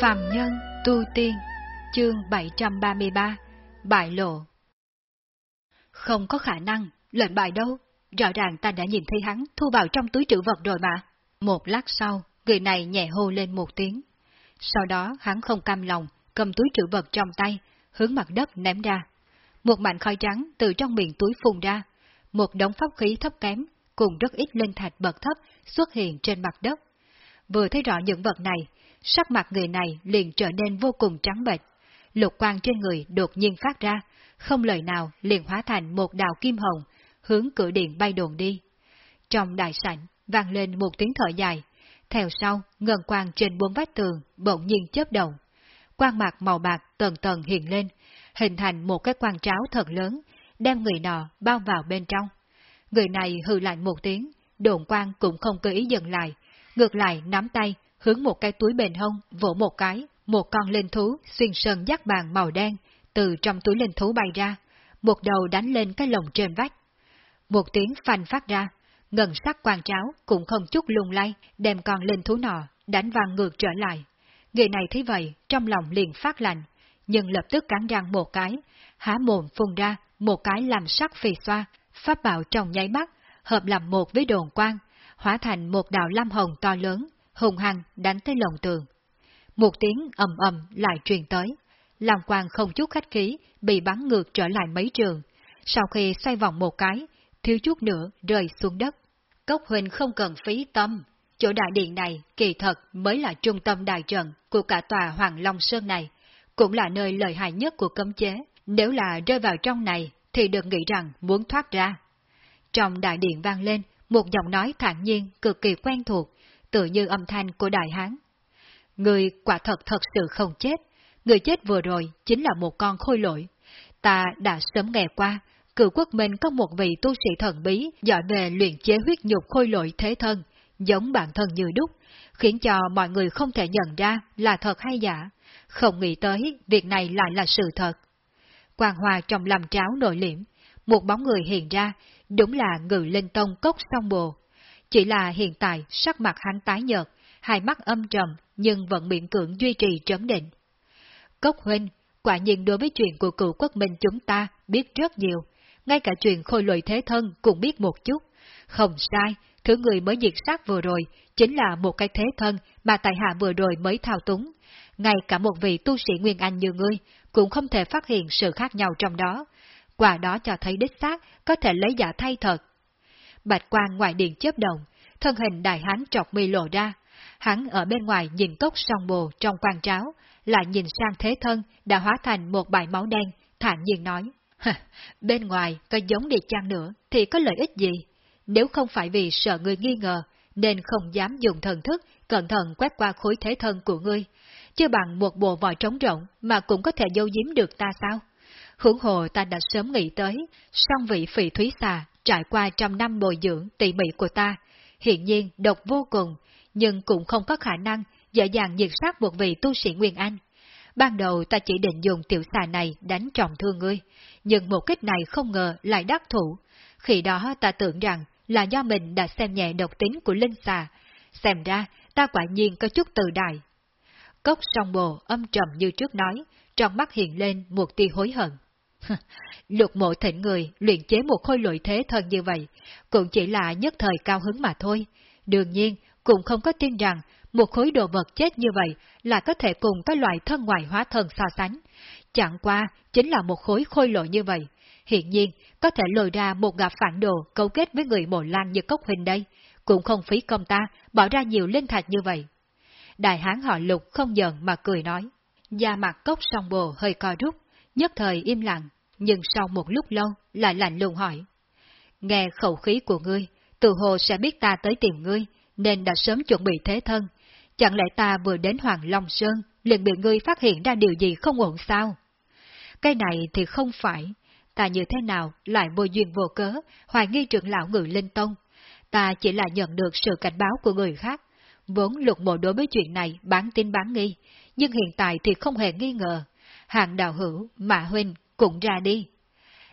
Phàm Nhân Tu Tiên Chương 733 Bại Lộ Không có khả năng, lệnh bài đâu, rõ ràng ta đã nhìn thấy hắn thu vào trong túi trữ vật rồi mà. Một lát sau, người này nhẹ hô lên một tiếng. Sau đó hắn không cam lòng, cầm túi trữ vật trong tay, hướng mặt đất ném ra. Một mảnh khói trắng từ trong miệng túi phun ra, một đống pháp khí thấp kém, cùng rất ít linh thạch bậc thấp xuất hiện trên mặt đất. Vừa thấy rõ những vật này, sắc mặt người này liền trở nên vô cùng trắng bệch. Lục quang trên người đột nhiên phát ra, không lời nào liền hóa thành một đạo kim hồng, hướng cửa điện bay đồn đi. Trong đại sảnh, vang lên một tiếng thở dài, theo sau, ngân quang trên bốn vách tường bỗng nhiên chớp động. Quang mạc màu bạc tầng tầng hiện lên, hình thành một cái quang tráo thật lớn, đem người nọ bao vào bên trong. Người này hừ lạnh một tiếng, đồn quang cũng không cơ ý dừng lại, ngược lại nắm tay, hướng một cái túi bền hông, vỗ một cái, một con linh thú xuyên sơn dắt bàn màu đen, từ trong túi linh thú bay ra, một đầu đánh lên cái lồng trên vách. Một tiếng phanh phát ra, ngân sắc quang tráo cũng không chút lung lay, đem con linh thú nọ, đánh vang ngược trở lại. Người này thấy vậy, trong lòng liền phát lạnh, nhưng lập tức cắn răng một cái, há mồm phun ra, một cái làm sắc phì xoa, pháp bảo trong nháy mắt, hợp làm một với đồn quang, hóa thành một đạo lam hồng to lớn, hùng hăng đánh tới lồng tường. Một tiếng ầm ầm lại truyền tới, lam quang không chút khách khí, bị bắn ngược trở lại mấy trường, sau khi xoay vòng một cái, thiếu chút nữa rơi xuống đất. Cốc huynh không cần phí tâm, chỗ đại điện này kỳ thật mới là trung tâm đại trận của cả tòa Hoàng Long Sơn này, cũng là nơi lợi hại nhất của cấm chế, nếu là rơi vào trong này thì đừng nghĩ rằng muốn thoát ra. Trong đại điện vang lên một giọng nói thản nhiên cực kỳ quen thuộc, tự như âm thanh của đại hán. Người quả thật thật sự không chết, người chết vừa rồi chính là một con khôi lỗi. Ta đã sớm nghe qua, cựu quốc minh có một vị tu sĩ thần bí giỏi về luyện chế huyết nhục khôi lỗi thế thân, giống bản thân như đúc, khiến cho mọi người không thể nhận ra là thật hay giả. Không nghĩ tới việc này lại là sự thật. Quang hòa trong làm tráo nội liễm, một bóng người hiện ra, đúng là ngự linh tông cốc song bồ. Chỉ là hiện tại sắc mặt hắn tái nhợt, hai mắt âm trầm nhưng vẫn miễn cưỡng duy trì trấn định. Cốc huynh, quả nhiên đối với chuyện của cựu quốc minh chúng ta biết rất nhiều, ngay cả chuyện khôi lội thế thân cũng biết một chút. Không sai, thứ người mới diệt sát vừa rồi chính là một cái thế thân mà tại hạ vừa rồi mới thao túng. Ngay cả một vị tu sĩ Nguyên Anh như ngươi cũng không thể phát hiện sự khác nhau trong đó. Quả đó cho thấy đích xác có thể lấy giả thay thật. Bạch quang ngoài điện chớp động, thân hình đại hán trọc mi lộ ra. Hắn ở bên ngoài nhìn cốc song bồ trong quan tráo, lại nhìn sang thế thân đã hóa thành một bài máu đen, thản nhiên nói. bên ngoài có giống đi chăng nữa thì có lợi ích gì? Nếu không phải vì sợ người nghi ngờ, nên không dám dùng thần thức cẩn thận quét qua khối thế thân của ngươi, chưa bằng một bộ vòi trống rộng mà cũng có thể dâu giếm được ta sao? Hưởng hồ ta đã sớm nghĩ tới, song vị phỉ thúy xà trải qua trăm năm bồi dưỡng tỉ mỉ của ta, hiện nhiên độc vô cùng, nhưng cũng không có khả năng dễ dàng diệt sát một vị tu sĩ Nguyên Anh. Ban đầu ta chỉ định dùng tiểu xà này đánh trọng thương ngươi, nhưng một kích này không ngờ lại đắc thủ. Khi đó ta tưởng rằng là do mình đã xem nhẹ độc tính của linh xà, xem ra ta quả nhiên có chút tự đại. Cốc song bồ âm trầm như trước nói, trong mắt hiện lên một tia hối hận. Lục mộ thịnh người luyện chế một khôi lội thế thân như vậy, cũng chỉ là nhất thời cao hứng mà thôi. Đương nhiên, cũng không có tin rằng một khối đồ vật chết như vậy là có thể cùng các loại thân ngoài hóa thân so sánh. Chẳng qua chính là một khối khôi lội như vậy. Hiện nhiên, có thể lôi ra một gặp phản đồ cấu kết với người mộ lan như cốc huynh đây, cũng không phí công ta bỏ ra nhiều linh thạch như vậy. Đại hán họ lục không giận mà cười nói. Da mặt cốc song bồ hơi co rút, nhất thời im lặng, nhưng sau một lúc lâu lại lạnh lùng hỏi. Nghe khẩu khí của ngươi, từ hồ sẽ biết ta tới tìm ngươi, nên đã sớm chuẩn bị thế thân. Chẳng lẽ ta vừa đến Hoàng Long Sơn, liền bị ngươi phát hiện ra điều gì không ổn sao? Cái này thì không phải, ta như thế nào lại vô duyên vô cớ, hoài nghi trưởng lão ngự linh tông. Ta chỉ là nhận được sự cảnh báo của người khác, vốn lục mộ đối với chuyện này bán tin bán nghi, nhưng hiện tại thì không hề nghi ngờ. hàng đạo hữu, Mã Huynh, cũng ra đi.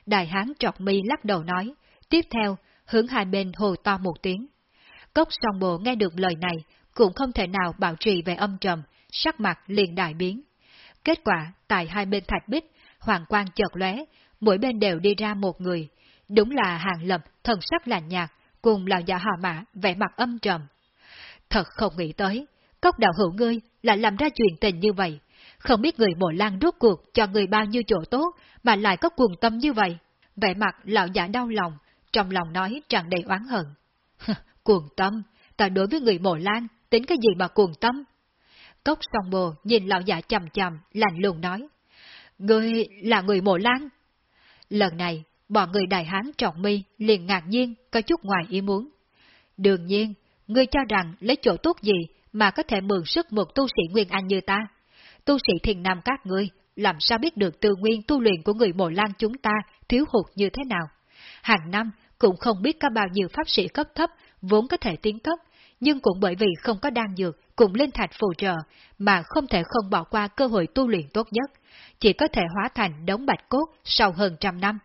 Đại hán trọc mi lắc đầu nói, tiếp theo, hướng hai bên hồ to một tiếng. Cốc song bộ nghe được lời này, cũng không thể nào bảo trì về âm trầm, sắc mặt liền đại biến. Kết quả, tại hai bên thạch bích, hoàng quang chợt lóe, mỗi bên đều đi ra một người. Đúng là hàng lập, thần sắc lạnh nhạt, cùng lão già họ mã, vẻ mặt âm trầm. Thật không nghĩ tới, cốc đạo hữu ngươi lại làm ra chuyện tình như vậy. Không biết người bộ lang rốt cuộc cho người bao nhiêu chỗ tốt mà lại có cuồng tâm như vậy. Vẻ mặt lão giả đau lòng, trong lòng nói tràn đầy oán hận. cuồng tâm, ta đối với người mộ lan, tính cái gì mà cuồng tâm? Cốc song bồ nhìn lão giả chầm chầm, lạnh lùng nói. Ngươi là người mộ lan? Lần này, bọn người đại hán trọng mi liền ngạc nhiên, có chút ngoài ý muốn. Đương nhiên, ngươi cho rằng lấy chỗ tốt gì mà có thể mượn sức một tu sĩ Nguyên Anh như ta. Tu sĩ thiền nam các ngươi, làm sao biết được tư nguyên tu luyện của người mộ lan chúng ta thiếu hụt như thế nào. Hàng năm cũng không biết có bao nhiêu pháp sĩ cấp thấp vốn có thể tiến cấp, nhưng cũng bởi vì không có đan dược cùng linh thạch phù trợ mà không thể không bỏ qua cơ hội tu luyện tốt nhất, chỉ có thể hóa thành đống bạch cốt sau hơn trăm năm.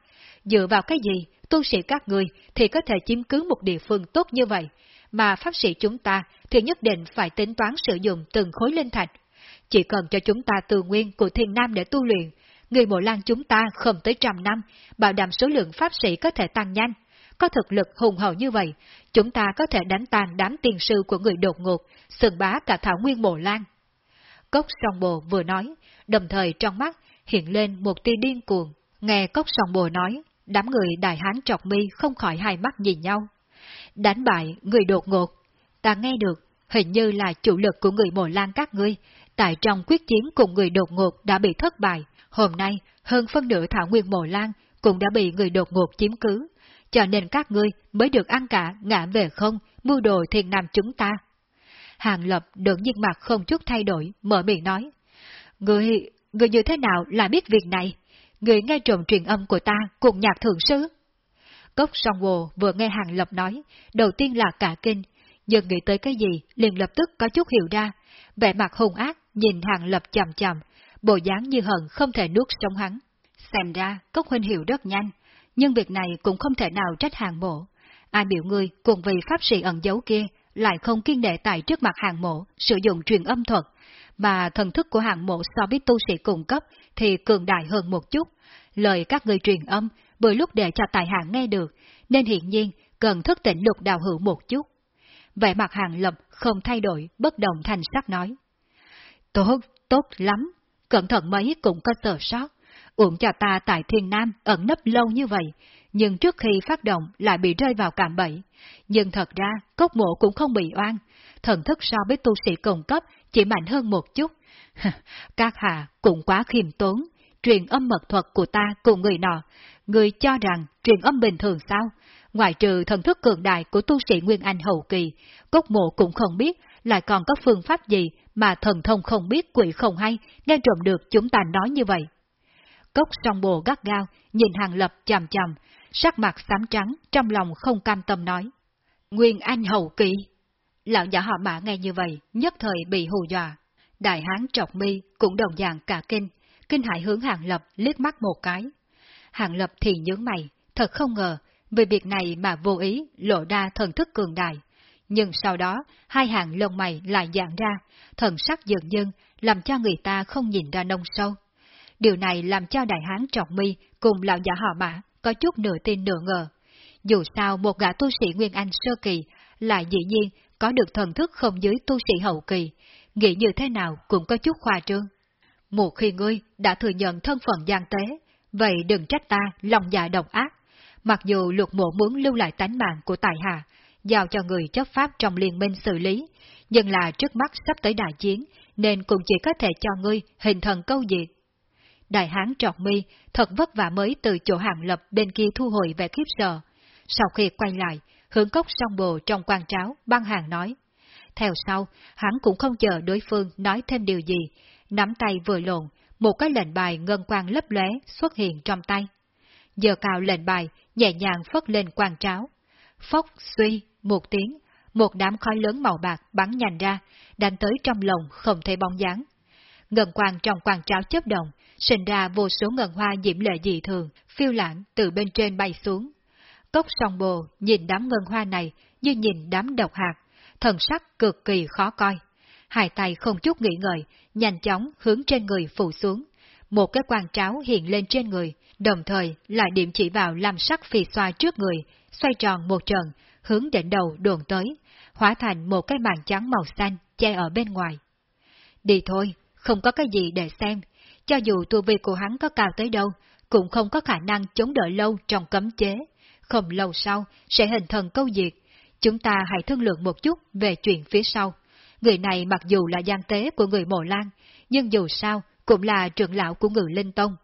Dựa vào cái gì, tu sĩ các người thì có thể chiếm cứ một địa phương tốt như vậy, mà pháp sĩ chúng ta thì nhất định phải tính toán sử dụng từng khối linh thạch. Chỉ cần cho chúng ta từ nguyên của thiên nam để tu luyện, người mộ lan chúng ta không tới trăm năm, bảo đảm số lượng pháp sĩ có thể tăng nhanh. Có thực lực hùng hậu như vậy, chúng ta có thể đánh tan đám tiền sư của người đột ngột, sừng bá cả thảo nguyên mộ lan. Cốc song bồ vừa nói, đồng thời trong mắt hiện lên một tia điên cuồng. Nghe cốc song bồ nói, đám người đại hán trọc mi không khỏi hai mắt nhìn nhau. Đánh bại người đột ngột, ta nghe được, hình như là chủ lực của người mộ lan các ngươi, tại trong quyết chiến cùng người đột ngột đã bị thất bại. Hôm nay, hơn phân nửa thảo nguyên mộ lan cũng đã bị người đột ngột chiếm cứ, cho nên các ngươi mới được ăn cả ngã về không, mưu đồ thiền nam chúng ta. Hàng Lập đột nhiên mặt không chút thay đổi, mở miệng nói. Người, người như thế nào là biết việc này? Người nghe trộm truyền âm của ta cùng nhạc thượng sứ. Cốc song hồ vừa nghe Hàng Lập nói, đầu tiên là cả kinh, nhưng nghĩ tới cái gì liền lập tức có chút hiểu ra, vẻ mặt hung ác nhìn Hàng Lập chầm chầm, bộ dáng như hận không thể nuốt sống hắn. Xem ra, Cốc Huynh hiểu rất nhanh, nhưng việc này cũng không thể nào trách hàng mộ. Ai biểu ngươi cùng vì pháp sĩ ẩn giấu kia lại không kiên đệ tại trước mặt hàng mộ sử dụng truyền âm thuật, mà thần thức của hàng mộ so với tu sĩ cung cấp thì cường đại hơn một chút. Lời các người truyền âm bởi lúc để cho tài hạng nghe được, nên hiện nhiên cần thức tỉnh lục đào hữu một chút. Vẻ mặt hàng lập không thay đổi, bất động thành sắc nói. Tốt, tốt lắm, cẩn thận mấy cũng có sở sót, uổng cho ta tại thiên nam ẩn nấp lâu như vậy, nhưng trước khi phát động lại bị rơi vào cạm bẫy. Nhưng thật ra, cốc mộ cũng không bị oan, thần thức so với tu sĩ cùng cấp chỉ mạnh hơn một chút. Các hạ cũng quá khiêm tốn, truyền âm mật thuật của ta cùng người nọ, người cho rằng truyền âm bình thường sao? Ngoài trừ thần thức cường đại của tu sĩ Nguyên Anh hậu kỳ, cốc mộ cũng không biết lại còn có phương pháp gì mà thần thông không biết quỷ không hay, nghe trộm được chúng ta nói như vậy. Cốc song bồ gắt gao, nhìn hàng lập chằm chằm, sắc mặt xám trắng, trong lòng không cam tâm nói. Nguyên Anh hậu kỳ. Lão giả họ mã nghe như vậy, nhất thời bị hù dọa. Đại hán trọc mi cũng đồng dạng cả kinh, kinh hại hướng hàng lập liếc mắt một cái. Hàng lập thì nhướng mày, thật không ngờ, vì việc này mà vô ý lộ ra thần thức cường đại. Nhưng sau đó, hai hàng lông mày lại dạng ra, thần sắc dần dần, làm cho người ta không nhìn ra nông sâu. Điều này làm cho đại hán trọng mi cùng lão giả họ mã có chút nửa tin nửa ngờ. Dù sao một gã tu sĩ Nguyên Anh sơ kỳ lại dĩ nhiên có được thần thức không dưới tu sĩ hậu kỳ, nghĩ như thế nào cũng có chút khoa trương. Một khi ngươi đã thừa nhận thân phận gian tế, vậy đừng trách ta lòng dạ độc ác. Mặc dù luật mộ muốn lưu lại tánh mạng của tài hạ, giao cho người chấp pháp trong liên minh xử lý, nhưng là trước mắt sắp tới đại chiến, nên cũng chỉ có thể cho ngươi hình thần câu diệt. Đại hán trọc mi thật vất vả mới từ chỗ hàng lập bên kia thu hồi về khiếp sợ. Sau khi quay lại, hướng cốc song bồ trong quan tráo, băng hàng nói. Theo sau, hắn cũng không chờ đối phương nói thêm điều gì, nắm tay vừa lộn, một cái lệnh bài ngân quang lấp lóe xuất hiện trong tay. Giờ cào lệnh bài, nhẹ nhàng phất lên quan tráo. Phốc suy, một tiếng, một đám khói lớn màu bạc bắn nhanh ra, đánh tới trong lồng không thấy bóng dáng. Ngân quang trong quan tráo chấp động, sinh ra vô số ngân hoa diễm lệ dị thường, phiêu lãng từ bên trên bay xuống. Cốc song bồ nhìn đám ngân hoa này như nhìn đám độc hạt, thần sắc cực kỳ khó coi. hai tay không chút nghĩ ngợi, nhanh chóng hướng trên người phủ xuống. Một cái quan tráo hiện lên trên người, đồng thời lại điểm chỉ vào làm sắc phì xoa trước người, xoay tròn một trận, hướng đỉnh đầu đồn tới, hóa thành một cái màn trắng màu xanh che ở bên ngoài. Đi thôi, không có cái gì để xem, cho dù tu vi của hắn có cao tới đâu, cũng không có khả năng chống đỡ lâu trong cấm chế. Không lâu sau, sẽ hình thần câu diệt. Chúng ta hãy thương lượng một chút về chuyện phía sau. Người này mặc dù là gian tế của người Mộ Lan, nhưng dù sao cũng là trưởng lão của người Linh Tông.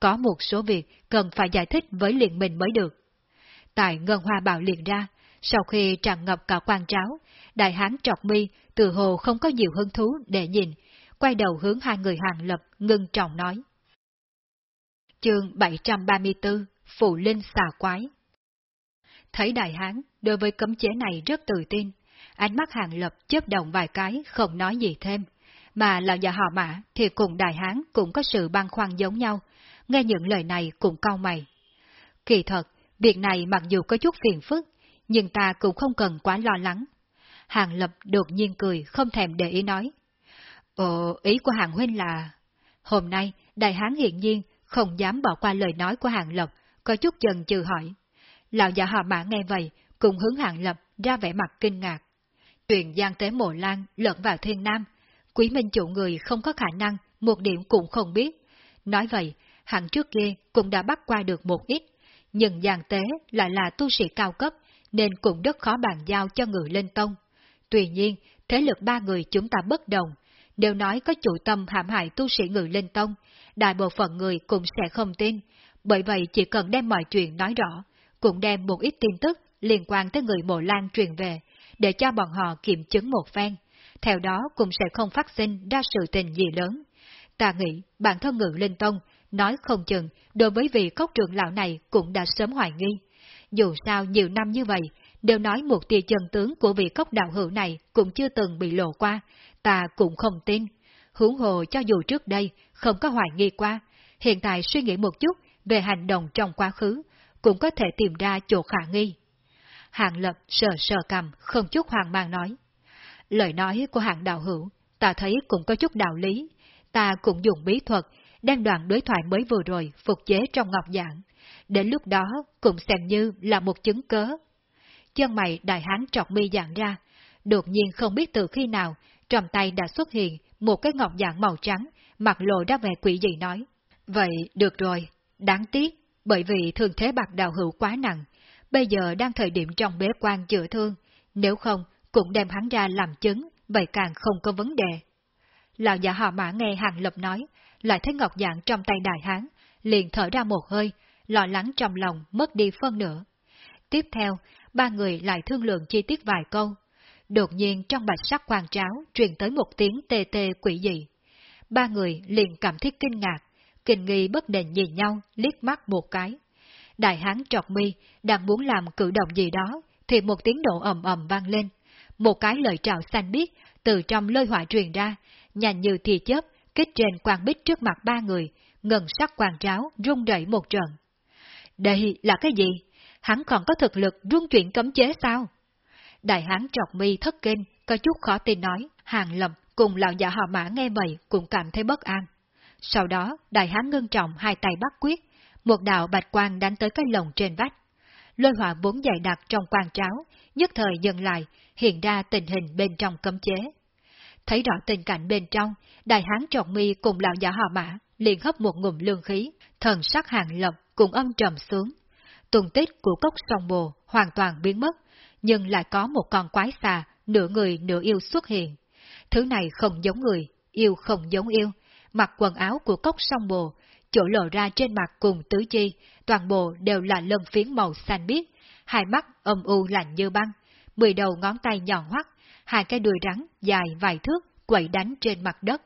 Có một số việc cần phải giải thích với liền mình mới được. Tại Ngân Hoa Bảo liền ra, sau khi tràn ngập cả quan tráo, đại hán trọc mi từ hồ không có nhiều hứng thú để nhìn, quay đầu hướng hai người hàng lập ngưng trọng nói. Chương 734 Phụ Linh xà quái Thấy đại hán đối với cấm chế này rất tự tin, ánh mắt hàng lập chớp động vài cái không nói gì thêm, mà lão già họ mã thì cùng đại hán cũng có sự băn khoăn giống nhau, nghe những lời này cũng cau mày. Kỳ thật, việc này mặc dù có chút phiền phức, nhưng ta cũng không cần quá lo lắng. Hàng Lập đột nhiên cười, không thèm để ý nói. Ồ, ý của Hàng Huynh là... Hôm nay, Đại Hán hiện nhiên không dám bỏ qua lời nói của Hàng Lập, có chút dần chừ hỏi. Lão già họ mã nghe vậy, cùng hướng Hàng Lập ra vẻ mặt kinh ngạc. Chuyện gian tế mộ lan lẫn vào thiên nam, quý minh chủ người không có khả năng, một điểm cũng không biết. Nói vậy, hẳn trước kia cũng đã bắt qua được một ít, nhưng giang tế lại là tu sĩ cao cấp, nên cũng rất khó bàn giao cho người lên tông. Tuy nhiên, thế lực ba người chúng ta bất đồng, đều nói có chủ tâm hãm hại tu sĩ người lên tông, đại bộ phận người cũng sẽ không tin, bởi vậy chỉ cần đem mọi chuyện nói rõ, cũng đem một ít tin tức liên quan tới người mộ lan truyền về, để cho bọn họ kiểm chứng một phen, theo đó cũng sẽ không phát sinh ra sự tình gì lớn. Ta nghĩ bản thân ngự linh tông, nói không chừng đối với vị cốc trưởng lão này cũng đã sớm hoài nghi. Dù sao nhiều năm như vậy, đều nói một tia chân tướng của vị cốc đạo hữu này cũng chưa từng bị lộ qua, ta cũng không tin. Huống hồ cho dù trước đây không có hoài nghi qua, hiện tại suy nghĩ một chút về hành động trong quá khứ, cũng có thể tìm ra chỗ khả nghi. Hàng lập sờ sờ cầm, không chút hoang mang nói. Lời nói của hạng đạo hữu, ta thấy cũng có chút đạo lý. Ta cũng dùng bí thuật, đem đoạn đối thoại mới vừa rồi phục chế trong ngọc dạng. Đến lúc đó cũng xem như là một chứng cớ. Chân mày đại hán trọc mi dạng ra, đột nhiên không biết từ khi nào, trong tay đã xuất hiện một cái ngọc dạng màu trắng, mặt lộ ra vẻ quỷ dị nói. Vậy, được rồi, đáng tiếc, bởi vì thương thế bạc đạo hữu quá nặng, bây giờ đang thời điểm trong bế quan chữa thương, nếu không, cũng đem hắn ra làm chứng, vậy càng không có vấn đề. Lão giả họ mã nghe hàng lập nói, lại thấy ngọc dạng trong tay đại hán, liền thở ra một hơi, lo lắng trong lòng mất đi phân nửa. Tiếp theo, ba người lại thương lượng chi tiết vài câu. Đột nhiên trong bạch sắc quang tráo truyền tới một tiếng tê tê quỷ dị. Ba người liền cảm thấy kinh ngạc, kinh nghi bất định nhìn nhau, liếc mắt một cái. Đại hán trọc mi đang muốn làm cử động gì đó, thì một tiếng nổ ầm ầm vang lên. Một cái lời trào xanh biếc từ trong lôi hỏa truyền ra, nhanh như thì chớp, kích trên quang bích trước mặt ba người, ngần sắc quang tráo rung rẩy một trận. Đây là cái gì? Hắn còn có thực lực rung chuyển cấm chế sao? Đại hán trọc mi thất kinh, có chút khó tin nói, hàng lầm cùng lão già họ mã nghe vậy cũng cảm thấy bất an. Sau đó, đại hán ngưng trọng hai tay bắt quyết, một đạo bạch quang đánh tới cái lồng trên vách. Lôi hỏa vốn dày đặc trong quan tráo, nhất thời dừng lại, hiện ra tình hình bên trong cấm chế. Thấy rõ tình cảnh bên trong, đại hán trọng mi cùng lão giả họ mã liền hấp một ngụm lương khí, thần sắc hàng lập cùng âm trầm xuống. Tùng tích của cốc sông bồ hoàn toàn biến mất, nhưng lại có một con quái xà, nửa người nửa yêu xuất hiện. Thứ này không giống người, yêu không giống yêu, mặc quần áo của cốc sông bồ, chỗ lộ ra trên mặt cùng tứ chi, toàn bộ đều là lân phiến màu xanh biếc, hai mắt âm u lạnh như băng, mười đầu ngón tay nhọn hoắt, hai cái đuôi rắn dài vài thước quậy đánh trên mặt đất.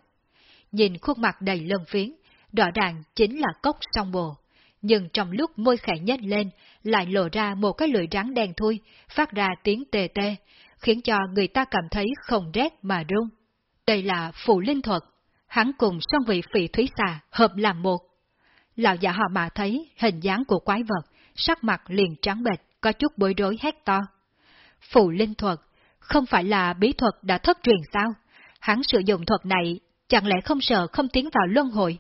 Nhìn khuôn mặt đầy lân phiến, rõ ràng chính là cốc song bồ. Nhưng trong lúc môi khẽ nhếch lên, lại lộ ra một cái lưỡi rắn đen thui, phát ra tiếng tê tê, khiến cho người ta cảm thấy không rét mà run. Đây là phụ linh thuật, hắn cùng song vị phỉ thúy xà hợp làm một. Lão giả họ mà thấy hình dáng của quái vật, sắc mặt liền trắng bệch, có chút bối rối hét to. Phụ linh thuật, không phải là bí thuật đã thất truyền sao? hắn sử dụng thuật này, chẳng lẽ không sợ không tiến vào luân hồi?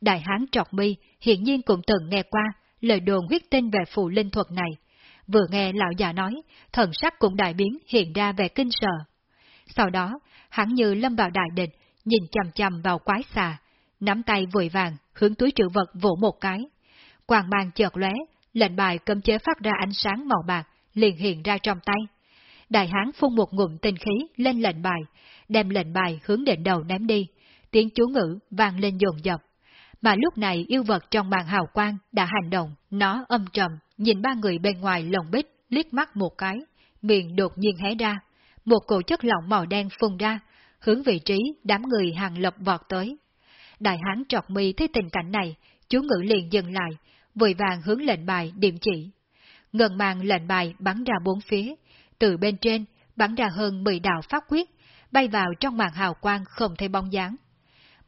Đại hán trọc mi hiện nhiên cũng từng nghe qua lời đồn huyết tinh về phù linh thuật này. Vừa nghe lão già nói, thần sắc cũng đại biến hiện ra về kinh sợ. Sau đó, hắn như lâm vào đại định, nhìn chầm chầm vào quái xà, nắm tay vội vàng hướng túi trữ vật vỗ một cái. Quang mang chợt lóe, lệnh bài cấm chế phát ra ánh sáng màu bạc, liền hiện ra trong tay. Đại hán phun một ngụm tinh khí lên lệnh bài, đem lệnh bài hướng đỉnh đầu ném đi, tiếng chú ngữ vang lên dồn dập. Mà lúc này yêu vật trong màn hào quang đã hành động, nó âm trầm, nhìn ba người bên ngoài lồng bích, liếc mắt một cái, miệng đột nhiên hé ra, một cổ chất lỏng màu đen phun ra, hướng vị trí đám người hàng lập vọt tới. Đại hán trọc mi thấy tình cảnh này, chú ngữ liền dừng lại, vội vàng hướng lệnh bài điểm chỉ. Ngần màng lệnh bài bắn ra bốn phía, từ bên trên bắn ra hơn 10 đạo pháp quyết, bay vào trong màn hào quang không thấy bóng dáng.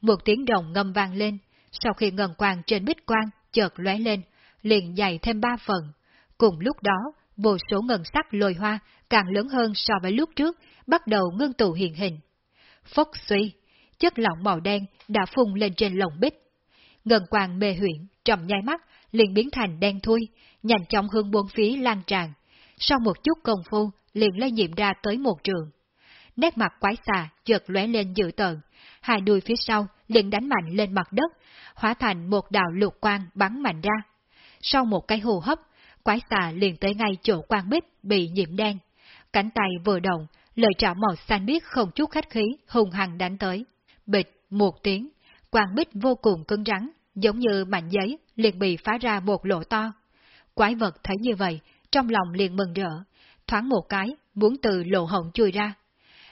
Một tiếng đồng ngâm vang lên, sau khi ngần quang trên bích quang chợt lóe lên, liền dày thêm ba phần. Cùng lúc đó, vô số ngân sắc lồi hoa càng lớn hơn so với lúc trước, bắt đầu ngưng tụ hiện hình. Phốc suy, chất lỏng màu đen đã phun lên trên lồng bích. Ngân quang mê huyễn, trong nhai mắt, liền biến thành đen thui, nhanh chóng hương buôn phía lan tràn. Sau một chút công phu, liền lây nhiễm ra tới một trường. Nét mặt quái xà chợt lóe lên dữ tợn, hai đuôi phía sau liền đánh mạnh lên mặt đất, hóa thành một đạo lục quang bắn mạnh ra. Sau một cái hô hấp, quái xà liền tới ngay chỗ quang bích bị nhiễm đen. Cánh tay vừa động, lời trảo màu xanh biếc không chút khách khí, hùng hằng đánh tới. Bịch, một tiếng, quang bích vô cùng cứng rắn, giống như mảnh giấy, liền bị phá ra một lỗ to. Quái vật thấy như vậy, trong lòng liền mừng rỡ, thoáng một cái, muốn từ lỗ hổng chui ra.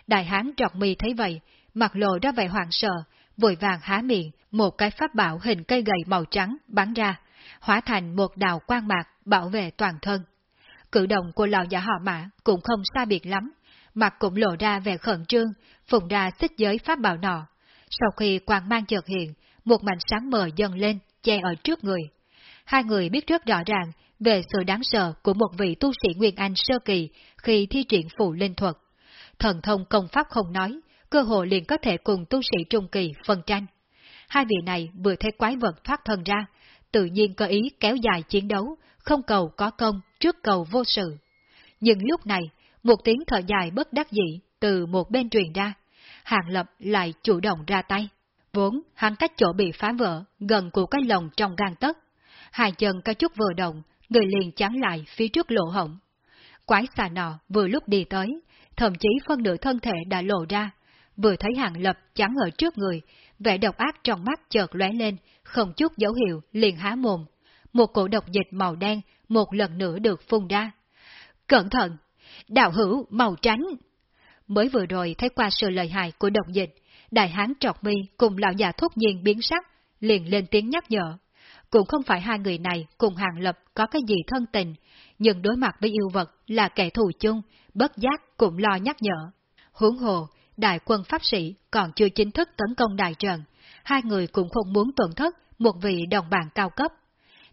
Đại hán trọc mi thấy vậy, mặt lộ ra vẻ hoảng sợ, vội vàng há miệng, một cái pháp bảo hình cây gậy màu trắng bắn ra, hóa thành một đào quang mạc bảo vệ toàn thân. Cử động của lão giả họ mã cũng không xa biệt lắm, mặt cũng lộ ra vẻ khẩn trương, phùng ra xích giới pháp bảo nọ. Sau khi quang mang chợt hiện, một mảnh sáng mờ dần lên, che ở trước người. Hai người biết rất rõ ràng về sự đáng sợ của một vị tu sĩ Nguyên Anh sơ kỳ khi thi triển phụ linh thuật. Thần thông công pháp không nói, cơ hội liền có thể cùng tu sĩ trung kỳ phân tranh. Hai vị này vừa thấy quái vật thoát thân ra, tự nhiên có ý kéo dài chiến đấu, không cầu có công, trước cầu vô sự. Nhưng lúc này, một tiếng thở dài bất đắc dĩ từ một bên truyền ra, Hàng Lập lại chủ động ra tay. Vốn, hắn cách chỗ bị phá vỡ, gần của cái lồng trong gan tất. Hai chân có chút vừa động, người liền chắn lại phía trước lỗ hổng. Quái xà nọ vừa lúc đi tới, thậm chí phân nửa thân thể đã lộ ra, vừa thấy hàng lập chắn ở trước người, vẻ độc ác trong mắt chợt lóe lên, không chút dấu hiệu liền há mồm. Một cổ độc dịch màu đen một lần nữa được phun ra. Cẩn thận! Đạo hữu màu tránh. Mới vừa rồi thấy qua sự lợi hại của độc dịch, đại hán trọc mi cùng lão già thốt nhiên biến sắc, liền lên tiếng nhắc nhở. Cũng không phải hai người này cùng hàng lập có cái gì thân tình, nhưng đối mặt với yêu vật là kẻ thù chung, bất giác cũng lo nhắc nhở. Huống hồ, đại quân pháp sĩ còn chưa chính thức tấn công đại trận, hai người cũng không muốn tổn thất một vị đồng bạn cao cấp.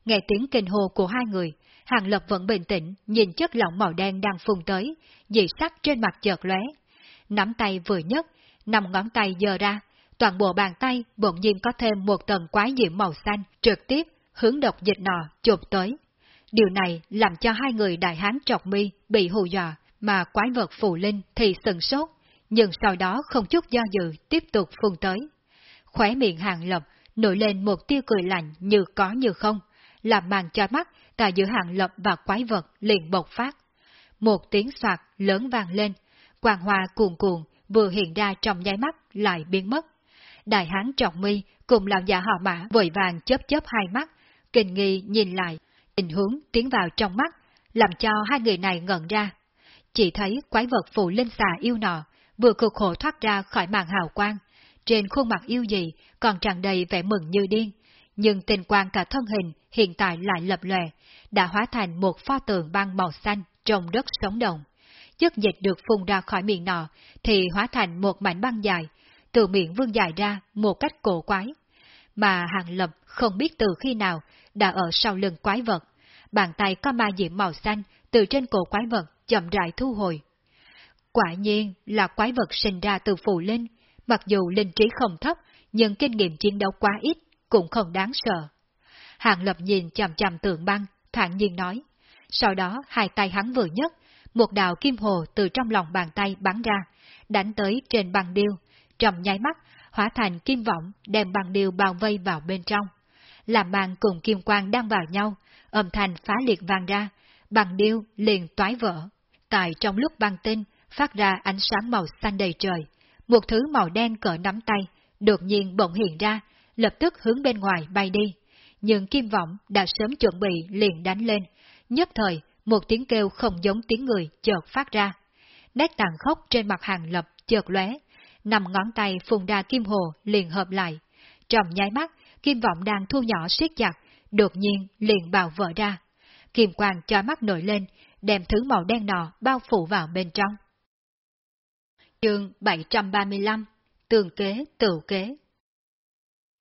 Nghe tiếng kinh hồ của hai người, Hàng Lập vẫn bình tĩnh nhìn chất lỏng màu đen đang phun tới, dị sắc trên mặt chợt lóe. Nắm tay vừa nhấc, nằm ngón tay giơ ra, toàn bộ bàn tay bỗng nhiên có thêm một tầng quái diễm màu xanh trực tiếp hướng độc dịch nọ chụp tới. Điều này làm cho hai người đại hán trọc mi bị hù dọa, mà quái vật phù linh thì sừng sốt, nhưng sau đó không chút do dự tiếp tục phun tới. Khóe miệng hàng lập nổi lên một tia cười lạnh như có như không, làm màn cho mắt cả giữa hàng lập và quái vật liền bộc phát. Một tiếng soạt lớn vang lên, quang hoa cuồn cuộn vừa hiện ra trong nháy mắt lại biến mất. Đại hán trọng mi cùng lão già họ mã vội vàng chớp chớp hai mắt, kinh nghi nhìn lại, tình hướng tiến vào trong mắt, làm cho hai người này ngẩn ra. Chỉ thấy quái vật phụ linh xà yêu nọ, vừa cực khổ thoát ra khỏi màn hào quang, trên khuôn mặt yêu dị còn tràn đầy vẻ mừng như điên, nhưng tình quang cả thân hình hiện tại lại lập lòe, đã hóa thành một pho tượng băng màu xanh trong đất sống động. Chất dịch được phun ra khỏi miệng nọ thì hóa thành một mảnh băng dài, từ miệng vương dài ra một cách cổ quái. Mà hàng lập không biết từ khi nào đã ở sau lưng quái vật, bàn tay có ma diễm màu xanh từ trên cổ quái vật chậm rãi thu hồi. Quả nhiên là quái vật sinh ra từ phù linh, Mặc dù linh trí không thấp, nhưng kinh nghiệm chiến đấu quá ít, cũng không đáng sợ. Hàng Lập nhìn chằm chằm tượng băng, thản nhiên nói. Sau đó hai tay hắn vừa nhất, một đạo kim hồ từ trong lòng bàn tay bắn ra, đánh tới trên băng điêu, trong nháy mắt, hóa thành kim võng đem băng điêu bao vây vào bên trong. Làm màn cùng kim quang đang vào nhau, âm thanh phá liệt vang ra, băng điêu liền toái vỡ. Tại trong lúc băng tinh, phát ra ánh sáng màu xanh đầy trời, một thứ màu đen cỡ nắm tay, đột nhiên bỗng hiện ra, lập tức hướng bên ngoài bay đi. Nhưng kim võng đã sớm chuẩn bị liền đánh lên, nhất thời một tiếng kêu không giống tiếng người chợt phát ra. Nét tàn khốc trên mặt hàng lập chợt lóe, nằm ngón tay phùng đa kim hồ liền hợp lại. Trong nháy mắt, kim vọng đang thu nhỏ siết chặt, đột nhiên liền bào vỡ ra. Kim quang cho mắt nổi lên, đem thứ màu đen nọ bao phủ vào bên trong. Chương 735 Tường kế, tự kế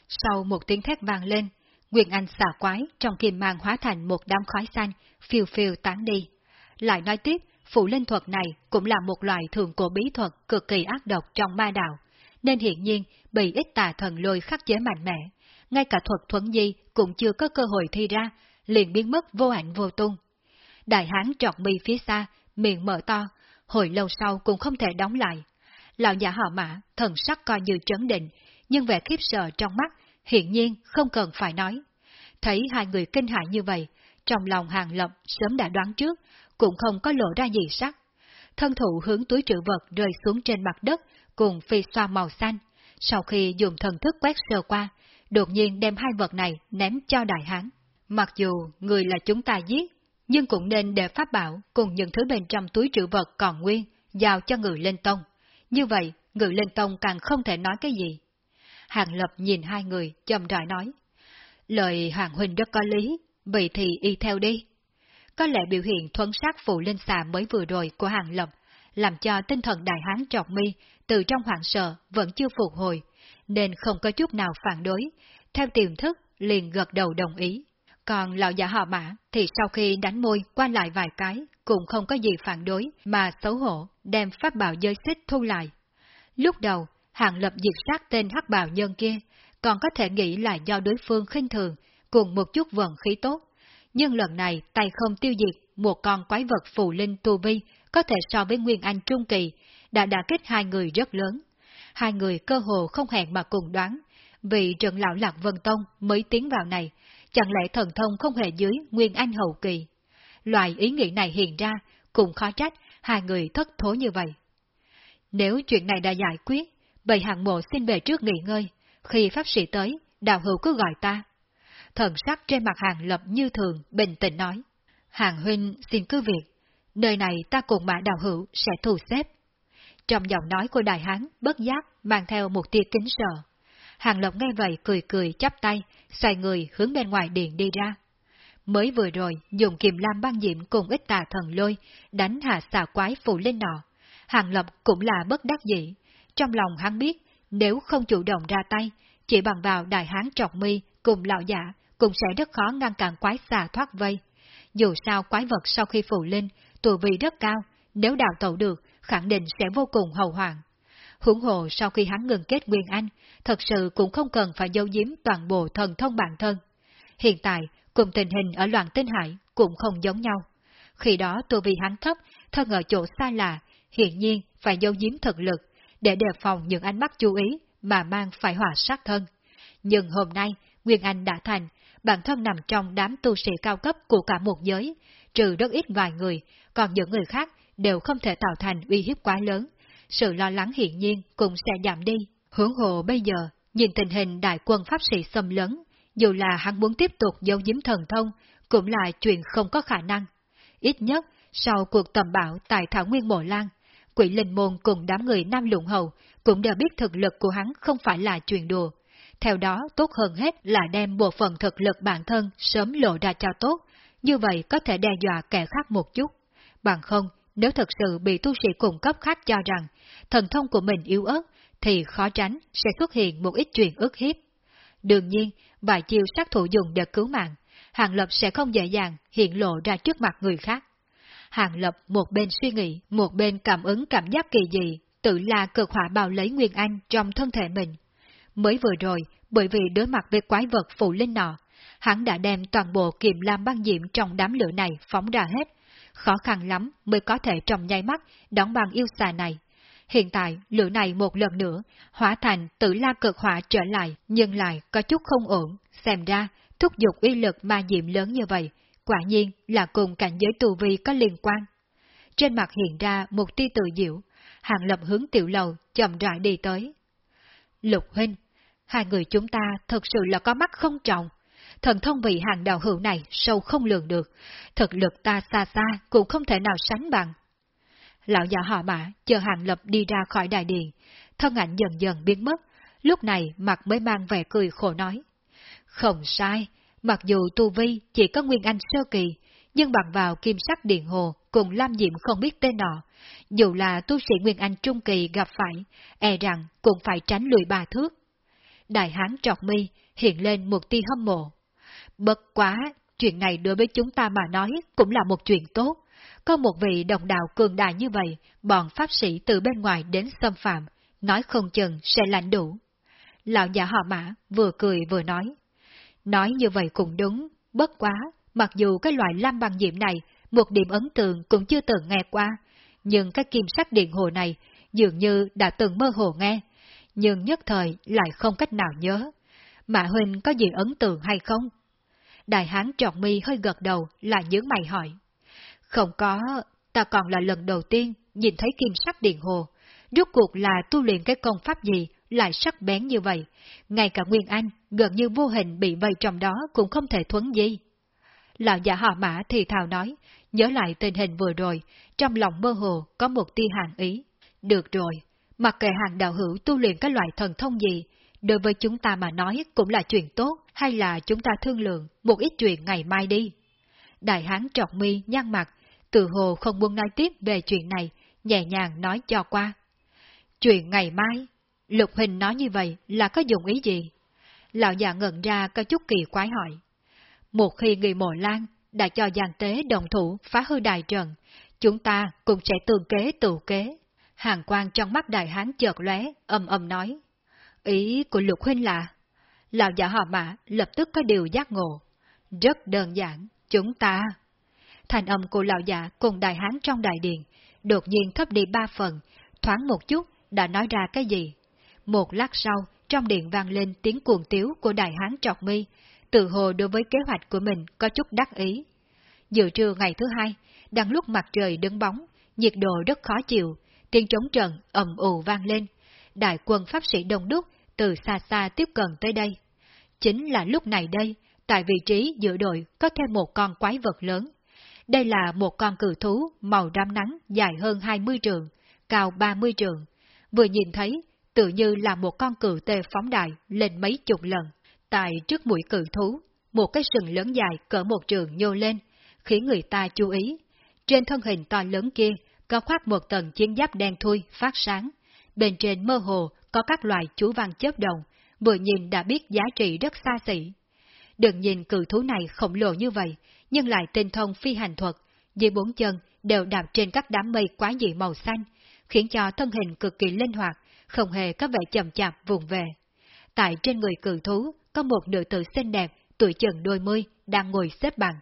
Sau một tiếng thét vang lên, Nguyên Anh xà quái trong kim mang hóa thành một đám khói xanh, phiêu phiêu tán đi. Lại nói tiếp, phụ linh thuật này cũng là một loại thường cổ bí thuật cực kỳ ác độc trong ma đạo, nên hiện nhiên bị ít tà thần lôi khắc chế mạnh mẽ. Ngay cả thuật thuẫn di cũng chưa có cơ hội thi ra, liền biến mất vô ảnh vô tung. Đại hán trọt mi phía xa, miệng mở to, hồi lâu sau cũng không thể đóng lại. Lão giả họ mã, thần sắc coi như trấn định, nhưng vẻ khiếp sợ trong mắt, hiện nhiên không cần phải nói. Thấy hai người kinh hại như vậy, trong lòng hàng lập sớm đã đoán trước, cũng không có lộ ra gì sắc. Thân thủ hướng túi trữ vật rơi xuống trên mặt đất, cùng phi xoa màu xanh. Sau khi dùng thần thức quét sơ qua, đột nhiên đem hai vật này ném cho đại hán. Mặc dù người là chúng ta giết, nhưng cũng nên để pháp bảo cùng những thứ bên trong túi trữ vật còn nguyên, giao cho người lên tông. Như vậy, người lên tông càng không thể nói cái gì. Hàng Lập nhìn hai người, chậm rãi nói. Lời hoàng Huynh rất có lý, vậy thì y theo đi. Có lẽ biểu hiện thuấn sát phụ linh xà mới vừa rồi của Hàng Lập, làm cho tinh thần đại hán trọc mi từ trong hoảng sợ vẫn chưa phục hồi, nên không có chút nào phản đối, theo tiềm thức liền gật đầu đồng ý. Còn lão giả họ mã thì sau khi đánh môi qua lại vài cái, cũng không có gì phản đối mà xấu hổ đem pháp bảo giới xích thu lại. Lúc đầu, Hàng Lập diệt sát tên hắc bào nhân kia, còn có thể nghĩ là do đối phương khinh thường, cùng một chút vận khí tốt. Nhưng lần này tay không tiêu diệt một con quái vật phù linh tu vi có thể so với Nguyên Anh Trung Kỳ, đã đả kích hai người rất lớn. Hai người cơ hồ không hẹn mà cùng đoán, vì trận lão lạc Vân Tông mới tiến vào này, chẳng lẽ thần thông không hề dưới Nguyên Anh Hậu Kỳ. Loại ý nghĩ này hiện ra, cũng khó trách hai người thất thố như vậy. Nếu chuyện này đã giải quyết, bầy hạng mộ xin về trước nghỉ ngơi, khi pháp sĩ tới, đạo hữu cứ gọi ta. Thần sắc trên mặt hàng lập như thường, bình tĩnh nói. Hàng huynh xin cứ việc, nơi này ta cùng mã đạo hữu sẽ thu xếp. Trong giọng nói của đại hán, bất giác, mang theo một tia kính sợ. Hàng Lộc nghe vậy cười cười chắp tay, xoay người hướng bên ngoài điện đi ra. Mới vừa rồi, dùng kiềm lam băng diệm cùng ít tà thần lôi, đánh hạ xà quái phụ linh nọ. Hàng Lập cũng là bất đắc dĩ. Trong lòng hắn biết, nếu không chủ động ra tay, chỉ bằng vào đại hán trọc mi cùng lão giả, cũng sẽ rất khó ngăn cản quái xà thoát vây. Dù sao quái vật sau khi phụ linh, tuổi vị rất cao, nếu đào tẩu được, khẳng định sẽ vô cùng hầu hoàng. Hưởng hồ sau khi hắn ngừng kết Nguyên Anh, thật sự cũng không cần phải giấu giếm toàn bộ thần thông bản thân. Hiện tại, cùng tình hình ở loạn tinh hải cũng không giống nhau. Khi đó tu vi hắn thấp, thân ở chỗ xa lạ, hiện nhiên phải giấu giếm thực lực, để đề phòng những ánh mắt chú ý mà mang phải hỏa sát thân. Nhưng hôm nay, Nguyên Anh đã thành, bản thân nằm trong đám tu sĩ cao cấp của cả một giới, trừ rất ít vài người, còn những người khác đều không thể tạo thành uy hiếp quá lớn. Sự lo lắng hiện nhiên cũng sẽ giảm đi. Hướng hộ bây giờ, nhìn tình hình đại quân pháp sĩ xâm lớn, dù là hắn muốn tiếp tục giấu giếm thần thông, cũng là chuyện không có khả năng. Ít nhất, sau cuộc tầm bảo tại Thảo Nguyên Mộ Lan, quỷ linh môn cùng đám người Nam Lụng Hầu cũng đều biết thực lực của hắn không phải là chuyện đùa. Theo đó, tốt hơn hết là đem bộ phận thực lực bản thân sớm lộ ra cho tốt, như vậy có thể đe dọa kẻ khác một chút. Bằng không, nếu thật sự bị tu sĩ cung cấp khác cho rằng thần thông của mình yếu ớt, thì khó tránh sẽ xuất hiện một ít chuyện ức hiếp. Đương nhiên, vài chiêu sát thủ dùng để cứu mạng, Hàng Lập sẽ không dễ dàng hiện lộ ra trước mặt người khác. Hàng Lập một bên suy nghĩ, một bên cảm ứng cảm giác kỳ dị tự là cực hỏa bào lấy Nguyên Anh trong thân thể mình. Mới vừa rồi, bởi vì đối mặt với quái vật phụ linh nọ, hắn đã đem toàn bộ kiềm lam băng diệm trong đám lửa này phóng ra hết. Khó khăn lắm mới có thể trong nháy mắt đóng băng yêu xà này. Hiện tại, lửa này một lần nữa, hóa thành tử la cực hỏa trở lại, nhưng lại có chút không ổn. Xem ra, thúc giục uy lực ma diệm lớn như vậy, quả nhiên là cùng cảnh giới tù vi có liên quan. Trên mặt hiện ra một tia tự diệu, hàng lập hướng tiểu lầu, chậm rãi đi tới. Lục huynh, hai người chúng ta thật sự là có mắt không trọng. Thần thông vị hàng đạo hữu này sâu không lường được, thực lực ta xa xa cũng không thể nào sánh bằng. Lão già họ mã chờ hàng lập đi ra khỏi đại điện, thân ảnh dần dần biến mất, lúc này mặt mới mang vẻ cười khổ nói. Không sai, mặc dù tu vi chỉ có nguyên anh sơ kỳ, nhưng bằng vào kim sắc điện hồ cùng Lam Diệm không biết tên nọ, dù là tu sĩ Nguyên Anh Trung Kỳ gặp phải, e rằng cũng phải tránh lùi ba thước. Đại hán trọc mi hiện lên một tia hâm mộ. Bất quá, chuyện này đối với chúng ta mà nói cũng là một chuyện tốt. Có một vị đồng đạo cường đại như vậy, bọn pháp sĩ từ bên ngoài đến xâm phạm, nói không chừng sẽ lãnh đủ. Lão giả họ mã vừa cười vừa nói. Nói như vậy cũng đúng, bất quá, mặc dù cái loại lam bằng diệm này, một điểm ấn tượng cũng chưa từng nghe qua, nhưng cái kim sắc điện hồ này dường như đã từng mơ hồ nghe, nhưng nhất thời lại không cách nào nhớ. Mã Huynh có gì ấn tượng hay không? Đại hán trọng mi hơi gật đầu là nhớ mày hỏi. Không có, ta còn là lần đầu tiên nhìn thấy kim sắc điện hồ. Rốt cuộc là tu luyện cái công pháp gì lại sắc bén như vậy, ngay cả Nguyên Anh gần như vô hình bị vây trong đó cũng không thể thuấn gì. Lão giả họ mã thì thào nói, nhớ lại tình hình vừa rồi, trong lòng mơ hồ có một tia hàng ý. Được rồi, mặc kệ hàng đạo hữu tu luyện các loại thần thông gì, đối với chúng ta mà nói cũng là chuyện tốt, hay là chúng ta thương lượng một ít chuyện ngày mai đi. Đại hán trọc mi nhăn mặt, tự hồ không muốn nói tiếp về chuyện này, nhẹ nhàng nói cho qua. Chuyện ngày mai? Lục Hình nói như vậy là có dụng ý gì? Lão già ngẩn ra có chút kỳ quái hỏi. Một khi người mộ lan đã cho giàn tế đồng thủ phá hư đài trận, chúng ta cũng sẽ tương kế tự kế. Hàng quang trong mắt đại hán chợt lóe, âm âm nói. Ý của lục huynh là... Lão giả họ mã lập tức có điều giác ngộ. Rất đơn giản, chúng ta... Thành âm của lão giả cùng đại hán trong đại điện, đột nhiên thấp đi ba phần, thoáng một chút đã nói ra cái gì. Một lát sau, trong điện vang lên tiếng cuồng tiếu của đại hán trọc mi, tự hồ đối với kế hoạch của mình có chút đắc ý. Dự trưa ngày thứ hai, đang lúc mặt trời đứng bóng, nhiệt độ rất khó chịu, tiếng trống trận ầm ù vang lên. Đại quân pháp sĩ đông đúc từ xa xa tiếp cận tới đây. Chính là lúc này đây, tại vị trí giữa đội có thêm một con quái vật lớn. Đây là một con cử thú màu đam nắng dài hơn 20 trường, cao 30 trường. Vừa nhìn thấy, tự như là một con cự tê phóng đại lên mấy chục lần. Tại trước mũi cự thú, một cái sừng lớn dài cỡ một trường nhô lên, khiến người ta chú ý. Trên thân hình to lớn kia có khoác một tầng chiến giáp đen thui phát sáng. Bên trên mơ hồ có các loại chú văn chớp đồng, vừa nhìn đã biết giá trị rất xa xỉ. Đừng nhìn cự thú này khổng lồ như vậy, nhưng lại tinh thông phi hành thuật, dưới bốn chân đều đạp trên các đám mây quá dị màu xanh, khiến cho thân hình cực kỳ linh hoạt, không hề có vẻ chậm chạp vùng về. Tại trên người cự thú có một nữ tử xinh đẹp, tuổi chừng đôi mươi, đang ngồi xếp bằng.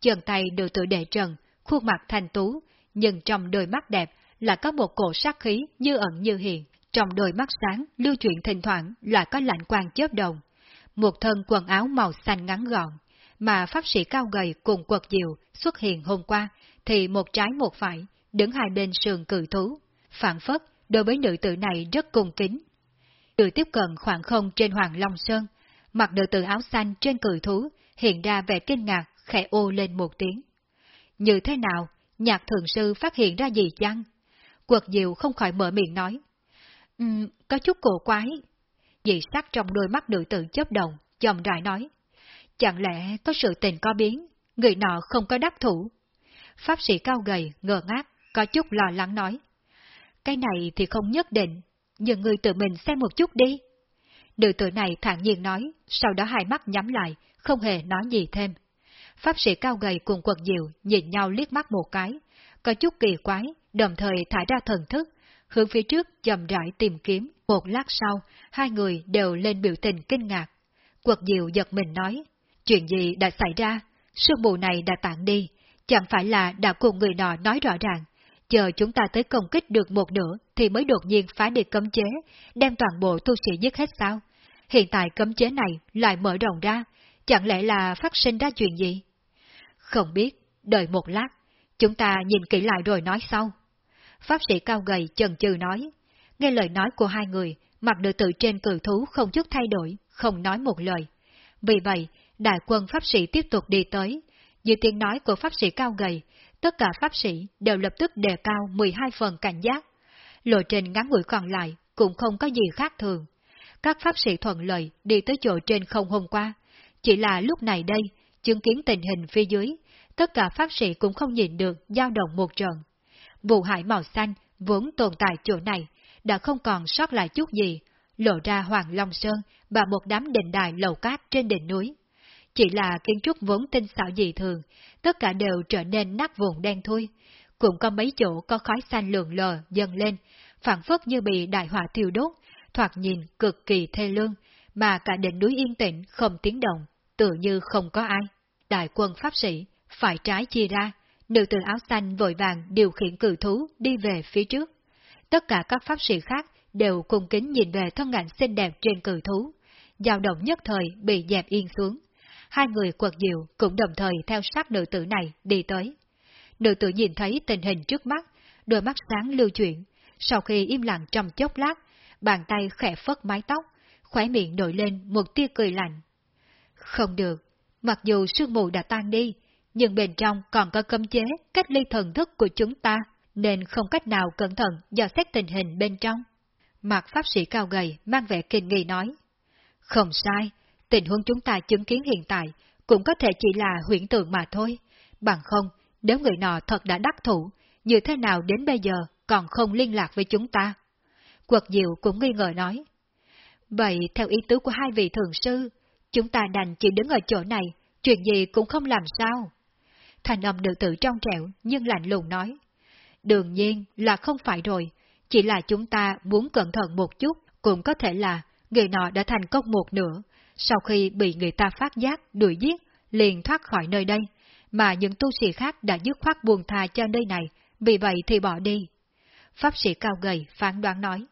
Chân tay nữ tử đệ trần, khuôn mặt thanh tú, nhưng trong đôi mắt đẹp là có một cổ sát khí như ẩn như hiện. Trong đôi mắt sáng, lưu chuyển thỉnh thoảng là có lạnh quang chớp đồng. Một thân quần áo màu xanh ngắn gọn, mà pháp sĩ cao gầy cùng quật diệu xuất hiện hôm qua, thì một trái một phải, đứng hai bên sườn cự thú. Phản phất, đối với nữ tử này rất cung kính. Từ tiếp cận khoảng không trên Hoàng Long Sơn, Mặt nữ tử áo xanh trên cử thú hiện ra vẻ kinh ngạc, khẽ ô lên một tiếng. Như thế nào, nhạc thường sư phát hiện ra gì chăng? Quật diệu không khỏi mở miệng nói. Um, có chút cổ quái. Dị sắc trong đôi mắt nữ tử chớp động, chồng rãi nói. Chẳng lẽ có sự tình có biến, người nọ không có đắc thủ? Pháp sĩ cao gầy, ngờ ngác, có chút lo lắng nói. Cái này thì không nhất định, nhưng người tự mình xem một chút đi. Nữ tử này thản nhiên nói, sau đó hai mắt nhắm lại, không hề nói gì thêm. Pháp sĩ cao gầy cùng quật diệu nhìn nhau liếc mắt một cái, có chút kỳ quái, đồng thời thả ra thần thức, hướng phía trước chậm rãi tìm kiếm. Một lát sau, hai người đều lên biểu tình kinh ngạc. Quật diệu giật mình nói, chuyện gì đã xảy ra? Sương mù này đã tản đi, chẳng phải là đã cùng người nọ nói rõ ràng, chờ chúng ta tới công kích được một nửa thì mới đột nhiên phá đi cấm chế, đem toàn bộ tu sĩ giết hết sao? Hiện tại cấm chế này lại mở rộng ra, chẳng lẽ là phát sinh ra chuyện gì? Không biết, đợi một lát, chúng ta nhìn kỹ lại rồi nói sau. Pháp sĩ cao gầy chần chừ nói, nghe lời nói của hai người, mặt nữ tử trên cử thú không chút thay đổi, không nói một lời. Vì vậy, đại quân pháp sĩ tiếp tục đi tới, như tiếng nói của pháp sĩ cao gầy, tất cả pháp sĩ đều lập tức đề cao 12 phần cảnh giác. Lộ trình ngắn ngủi còn lại cũng không có gì khác thường. Các pháp sĩ thuận lợi đi tới chỗ trên không hôm qua. Chỉ là lúc này đây, chứng kiến tình hình phía dưới, tất cả pháp sĩ cũng không nhìn được dao động một trận. Vụ hải màu xanh vốn tồn tại chỗ này, đã không còn sót lại chút gì, lộ ra Hoàng Long Sơn và một đám đình đài lầu cát trên đỉnh núi. Chỉ là kiến trúc vốn tinh xảo dị thường, tất cả đều trở nên nát vụn đen thui. Cũng có mấy chỗ có khói xanh lượn lờ dâng lên, phản phất như bị đại hỏa thiêu đốt, thoạt nhìn cực kỳ thê lương, mà cả đỉnh núi yên tĩnh không tiếng động, tự như không có ai. Đại quân pháp sĩ, phải trái chia ra, nữ tử áo xanh vội vàng điều khiển cử thú đi về phía trước. Tất cả các pháp sĩ khác đều cùng kính nhìn về thân ảnh xinh đẹp trên cử thú, dao động nhất thời bị dẹp yên xuống hai người quật diệu cũng đồng thời theo sát nữ tử này đi tới. Nữ tử nhìn thấy tình hình trước mắt, đôi mắt sáng lưu chuyển, sau khi im lặng trong chốc lát, bàn tay khẽ phất mái tóc, khóe miệng nổi lên một tia cười lạnh. Không được, mặc dù sương mù đã tan đi, nhưng bên trong còn có cấm chế cách ly thần thức của chúng ta, nên không cách nào cẩn thận dò xét tình hình bên trong. Mặt pháp sĩ cao gầy mang vẻ kinh nghi nói. Không sai, tình huống chúng ta chứng kiến hiện tại cũng có thể chỉ là huyễn tượng mà thôi. Bằng không, nếu người nọ thật đã đắc thủ, như thế nào đến bây giờ còn không liên lạc với chúng ta? Quật diệu cũng nghi ngờ nói. Vậy theo ý tứ của hai vị thường sư, chúng ta đành chỉ đứng ở chỗ này, chuyện gì cũng không làm sao. Thành âm nữ tử trong trẻo nhưng lạnh lùng nói. Đương nhiên là không phải rồi, chỉ là chúng ta muốn cẩn thận một chút, cũng có thể là người nọ đã thành công một nửa, sau khi bị người ta phát giác, đuổi giết, liền thoát khỏi nơi đây, mà những tu sĩ khác đã dứt khoát buồn thà cho nơi này, vì vậy thì bỏ đi. Pháp sĩ cao gầy phán đoán nói.